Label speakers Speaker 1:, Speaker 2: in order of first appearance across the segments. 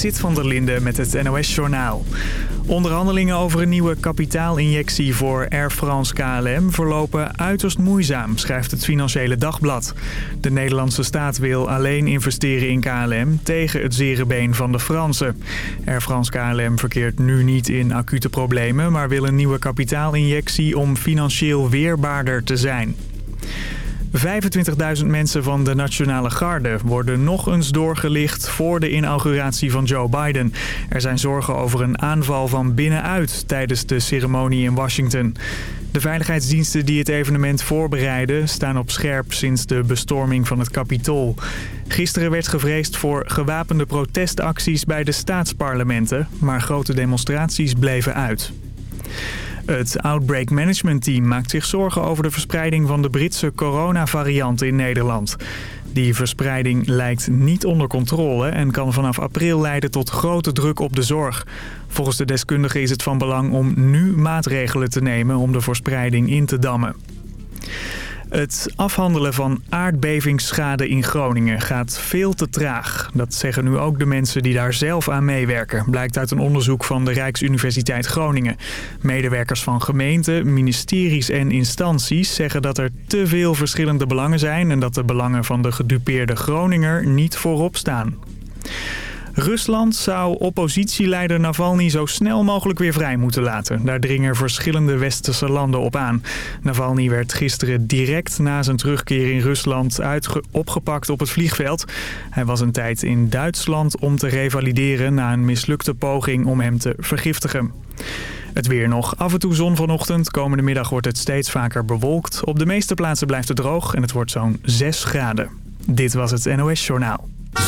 Speaker 1: Zit van der Linde met het NOS-journaal. Onderhandelingen over een nieuwe kapitaalinjectie voor Air France KLM verlopen uiterst moeizaam, schrijft het Financiële Dagblad. De Nederlandse staat wil alleen investeren in KLM tegen het zere been van de Fransen. Air France KLM verkeert nu niet in acute problemen, maar wil een nieuwe kapitaalinjectie om financieel weerbaarder te zijn. 25.000 mensen van de Nationale Garde worden nog eens doorgelicht voor de inauguratie van Joe Biden. Er zijn zorgen over een aanval van binnenuit tijdens de ceremonie in Washington. De veiligheidsdiensten die het evenement voorbereiden staan op scherp sinds de bestorming van het Capitool. Gisteren werd gevreesd voor gewapende protestacties bij de staatsparlementen, maar grote demonstraties bleven uit. Het Outbreak Management Team maakt zich zorgen over de verspreiding van de Britse coronavariant in Nederland. Die verspreiding lijkt niet onder controle en kan vanaf april leiden tot grote druk op de zorg. Volgens de deskundigen is het van belang om nu maatregelen te nemen om de verspreiding in te dammen. Het afhandelen van aardbevingsschade in Groningen gaat veel te traag. Dat zeggen nu ook de mensen die daar zelf aan meewerken. Blijkt uit een onderzoek van de Rijksuniversiteit Groningen. Medewerkers van gemeenten, ministeries en instanties zeggen dat er te veel verschillende belangen zijn... en dat de belangen van de gedupeerde Groninger niet voorop staan. Rusland zou oppositieleider Navalny zo snel mogelijk weer vrij moeten laten. Daar dringen verschillende westerse landen op aan. Navalny werd gisteren direct na zijn terugkeer in Rusland opgepakt op het vliegveld. Hij was een tijd in Duitsland om te revalideren na een mislukte poging om hem te vergiftigen. Het weer nog. Af en toe zon vanochtend. Komende middag wordt het steeds vaker bewolkt. Op de meeste plaatsen blijft het droog en het wordt zo'n 6 graden. Dit was het NOS Journaal.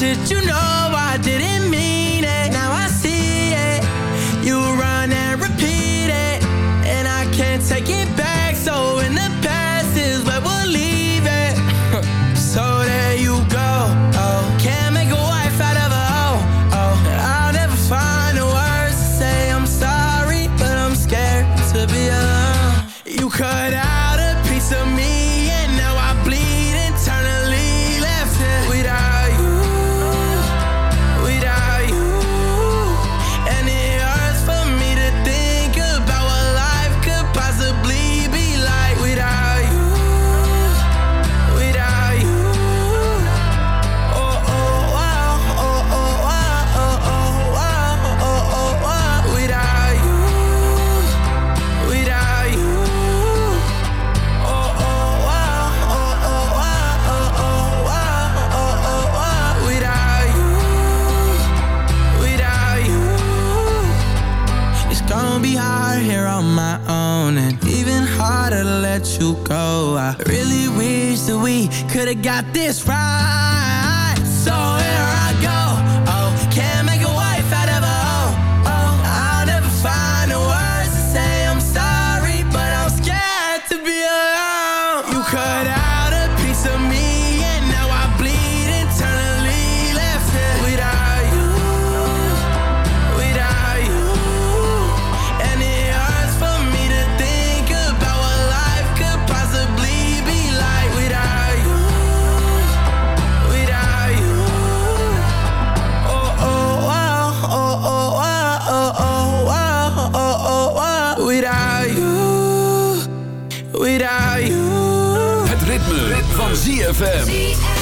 Speaker 2: should you know? got this right. without you, without you.
Speaker 3: Het ritme, ritme. van ZFM.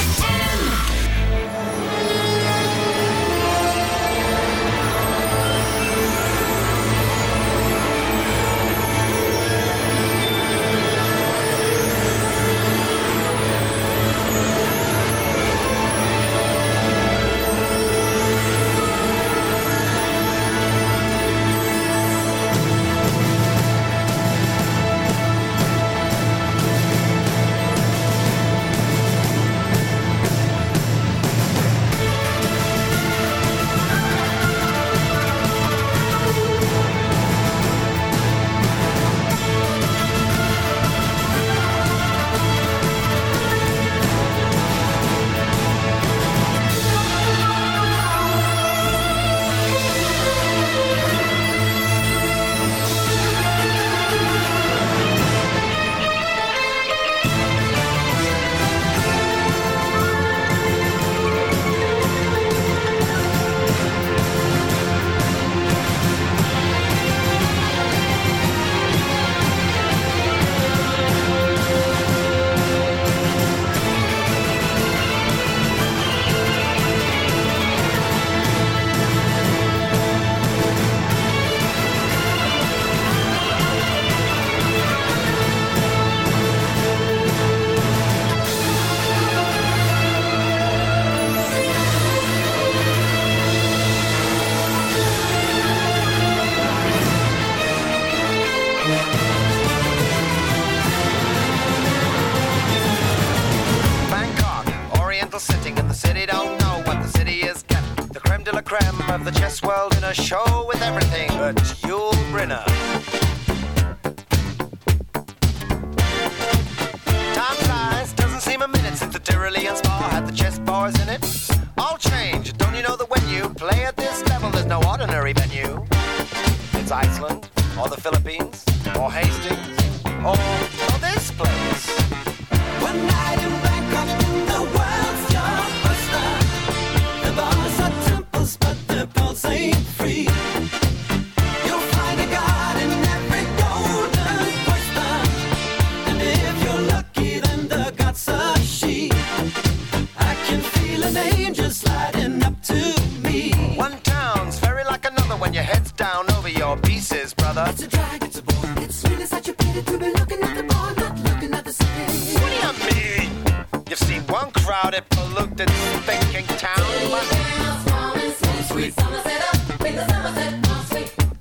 Speaker 4: sitting in the city don't know what the city is getting. The creme de la creme of the chess world in a show with everything but Yul Brynner. Time flies, doesn't seem a minute since the Tyrolean spa had the chess bars in it. All change, don't you know that when you play at this level, there's no ordinary venue? It's Iceland, or the Philippines, or Hastings, or pieces, brother.
Speaker 5: It's a drag, it's a bore. It's really such a pity to be looking at the bar, not looking at the city.
Speaker 4: What do you mean? You've seen one crowded, polluted, thinking town, but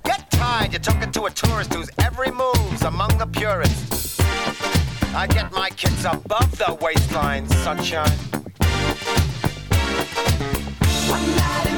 Speaker 4: get tired. You're talking to a tourist whose every move's among the purists. I get my kids above the waistline, sunshine.
Speaker 5: One night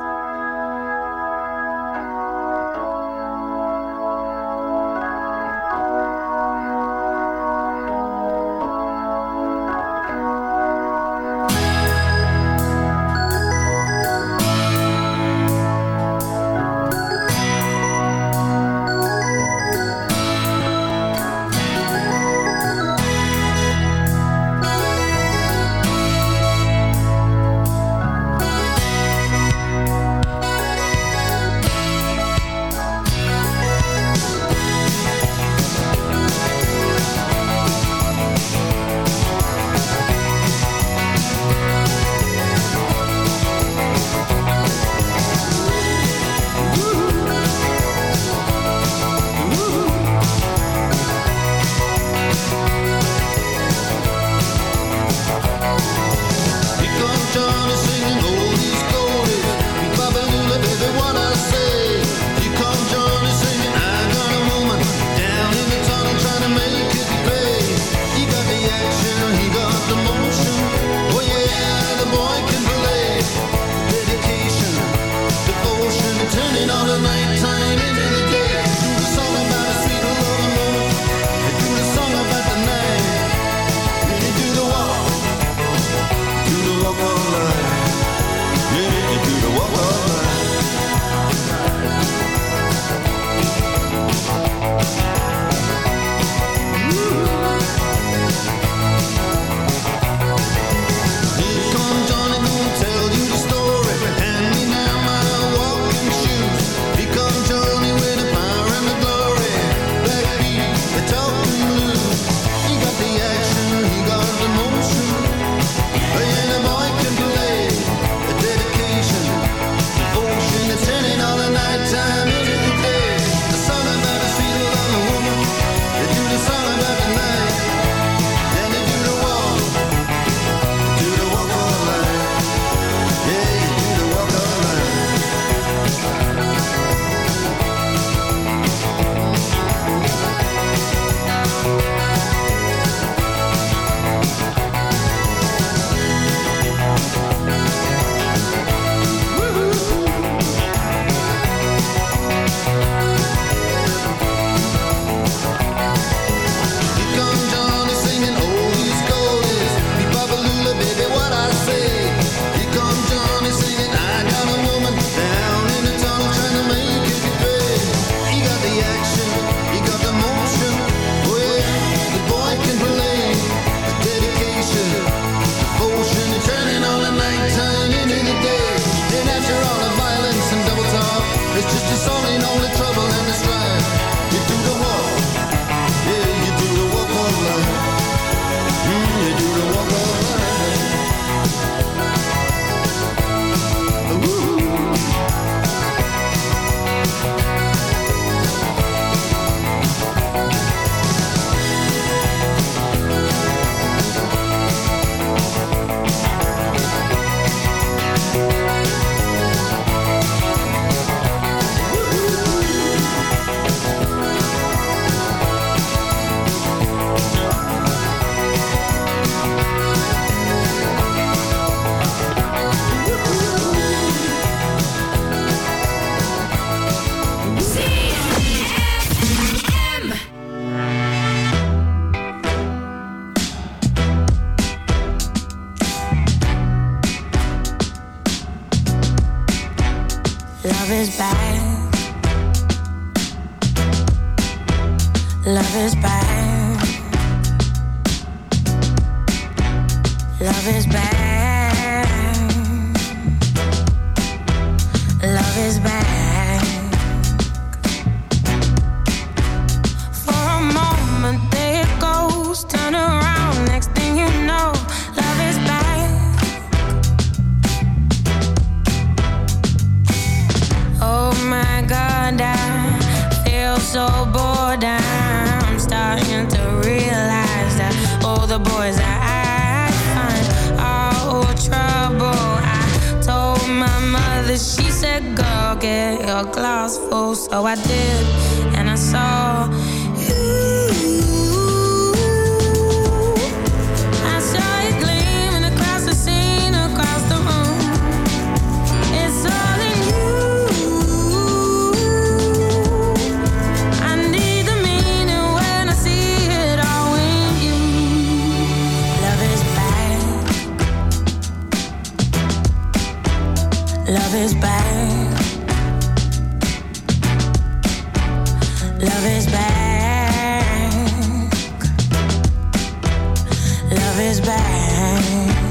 Speaker 6: Is back.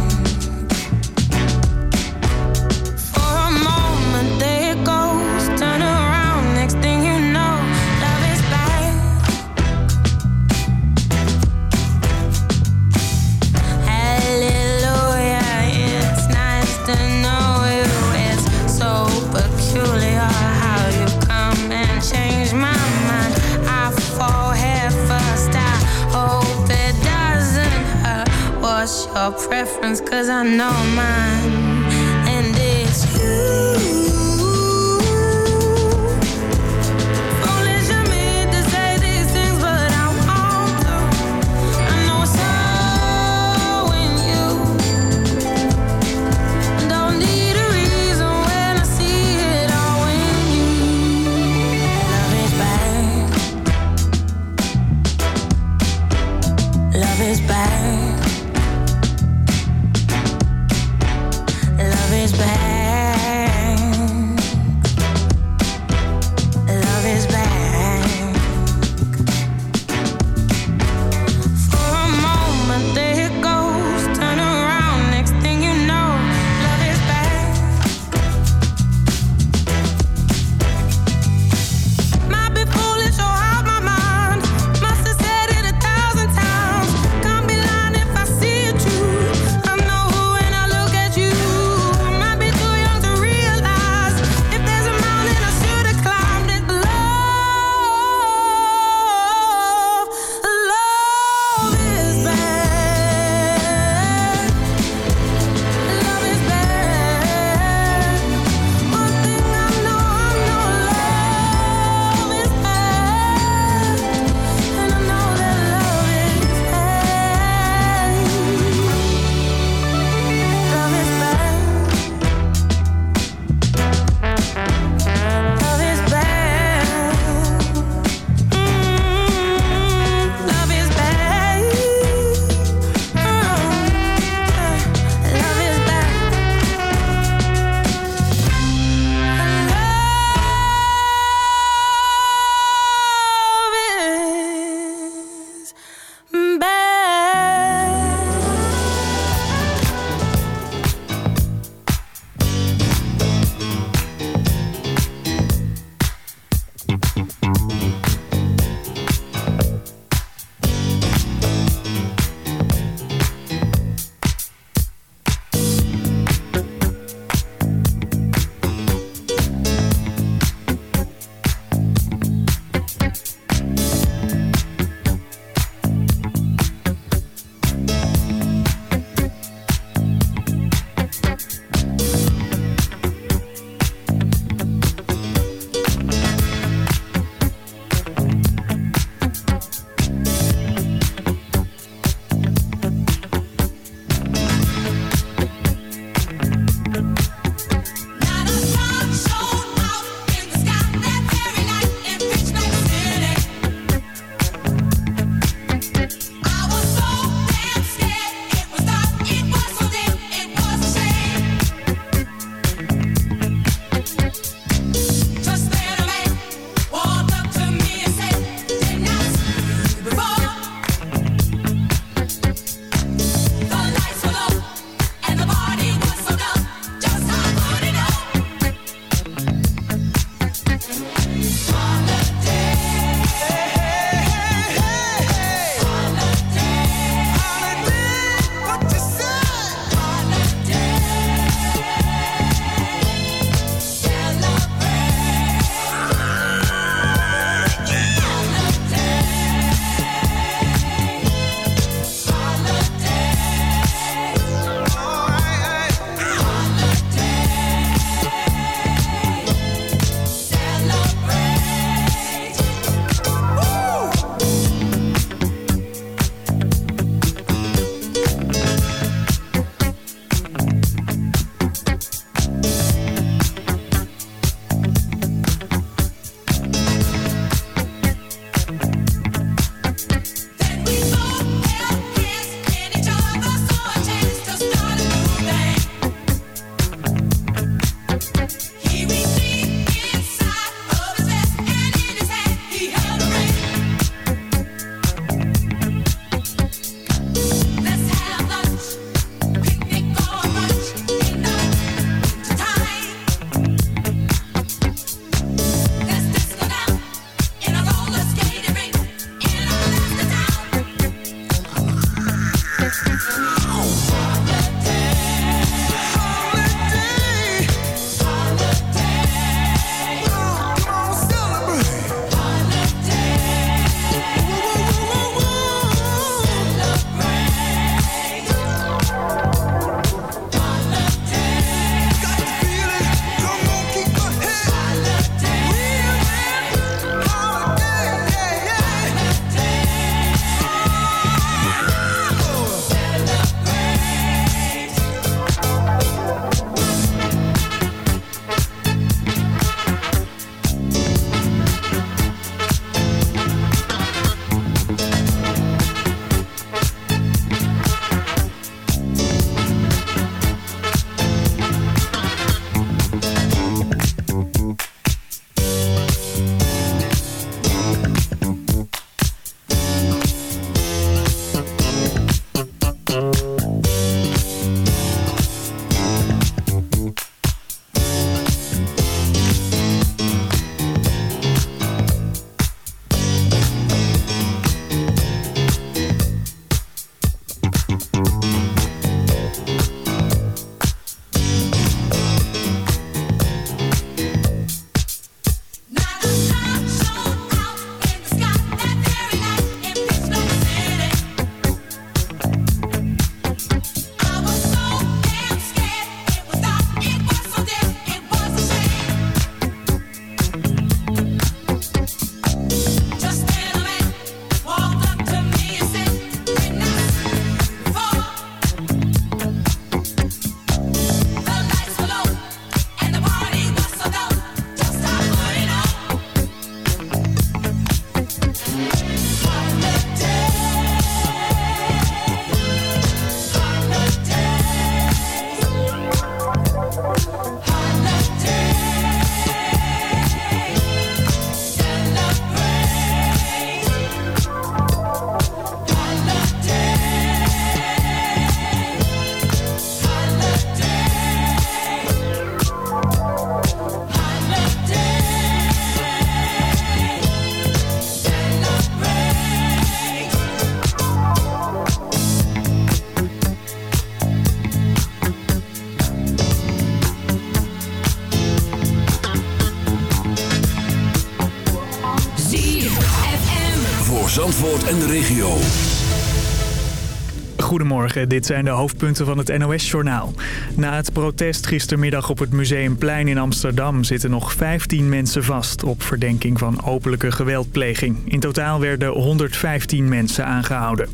Speaker 1: Goedemorgen, dit zijn de hoofdpunten van het NOS-journaal. Na het protest gistermiddag op het Museumplein in Amsterdam... zitten nog 15 mensen vast op verdenking van openlijke geweldpleging. In totaal werden 115 mensen aangehouden.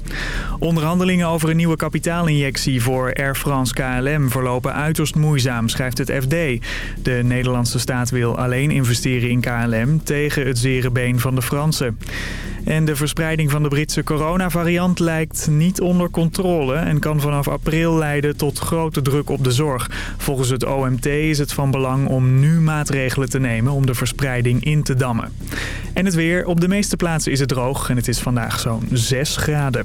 Speaker 1: Onderhandelingen over een nieuwe kapitaalinjectie voor Air France KLM... verlopen uiterst moeizaam, schrijft het FD. De Nederlandse staat wil alleen investeren in KLM... tegen het zere been van de Fransen. En de verspreiding van de Britse coronavariant lijkt niet onder controle... en kan vanaf april leiden tot grote druk op de zorg. Volgens het OMT is het van belang om nu maatregelen te nemen... om de verspreiding in te dammen. En het weer. Op de meeste plaatsen is het droog en het is vandaag zo'n 6 graden.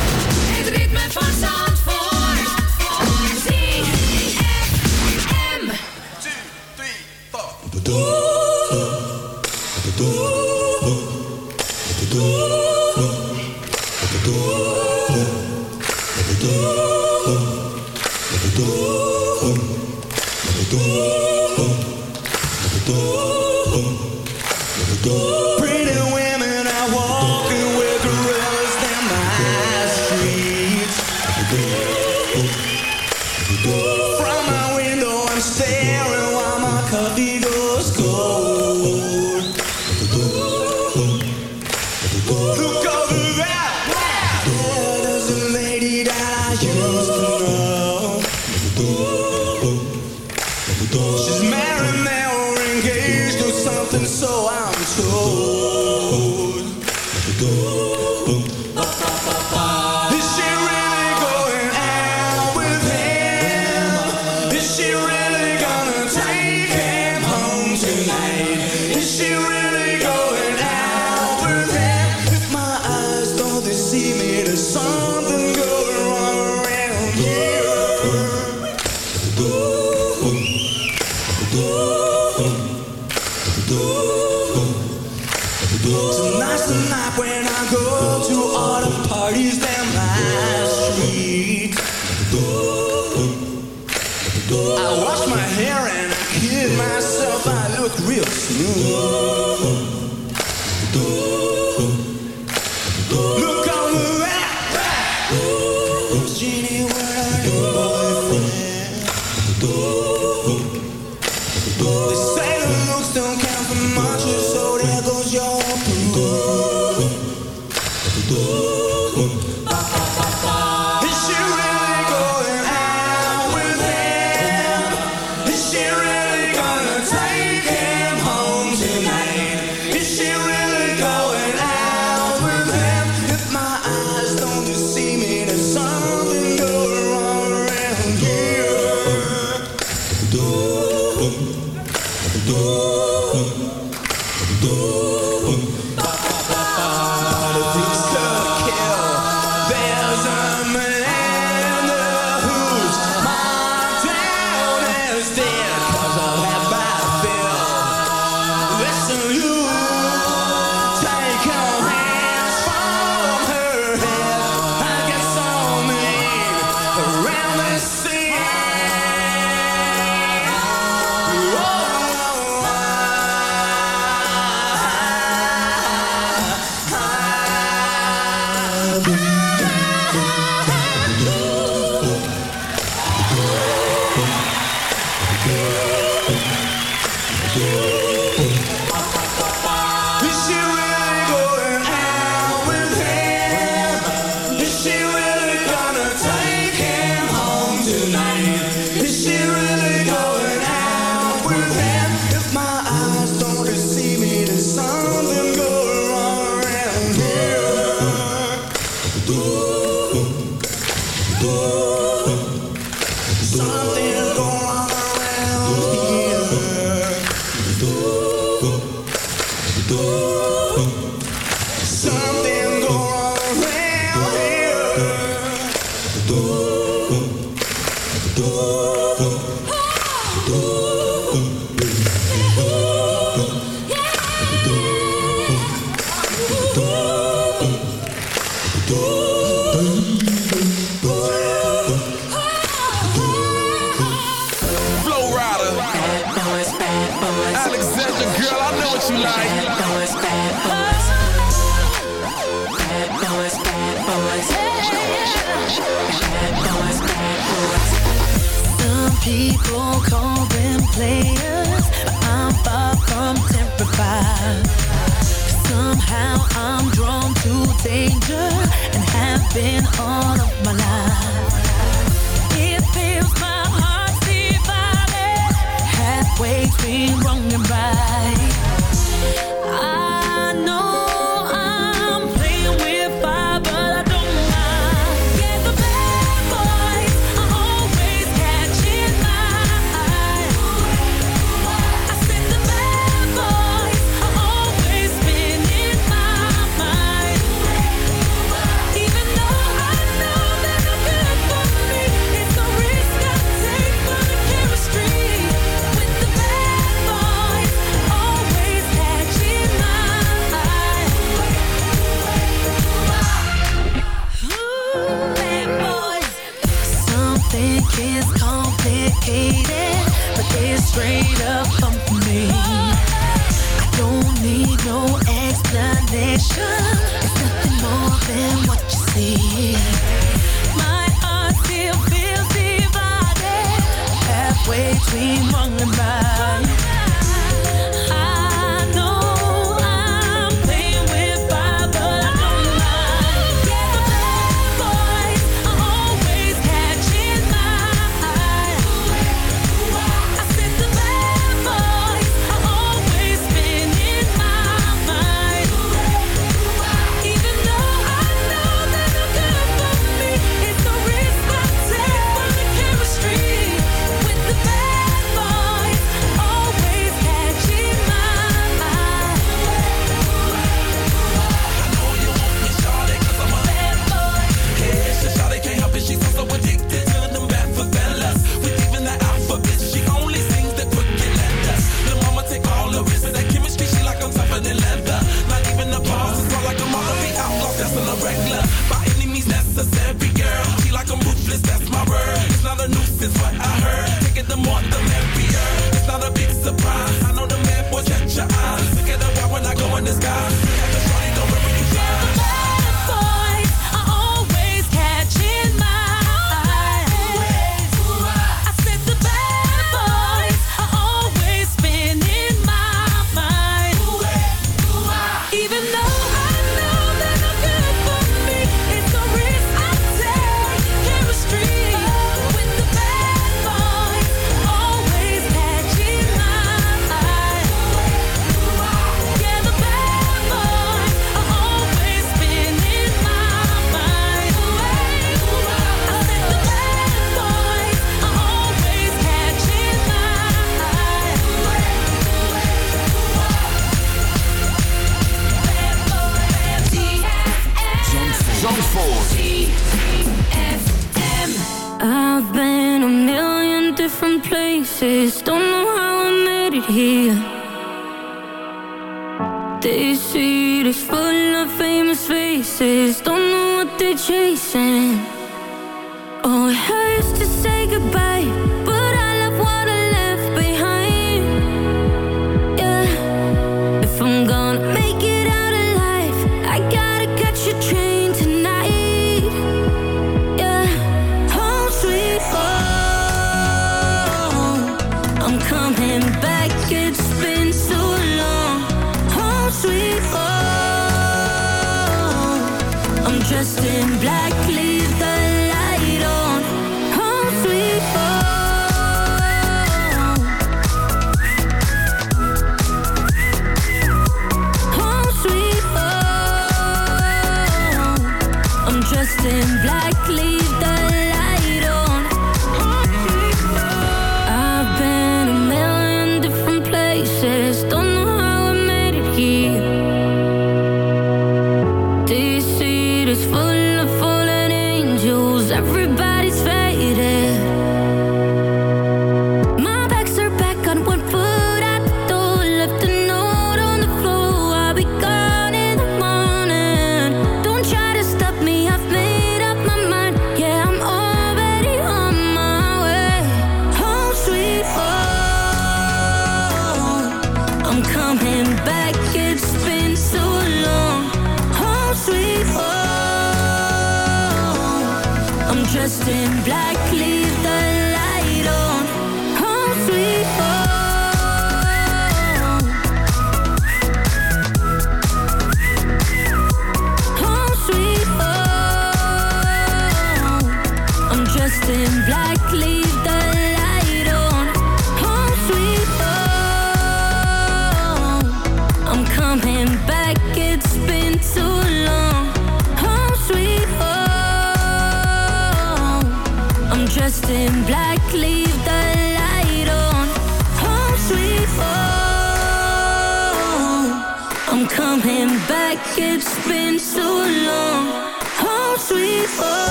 Speaker 7: Tonight's the night when I go to all the parties.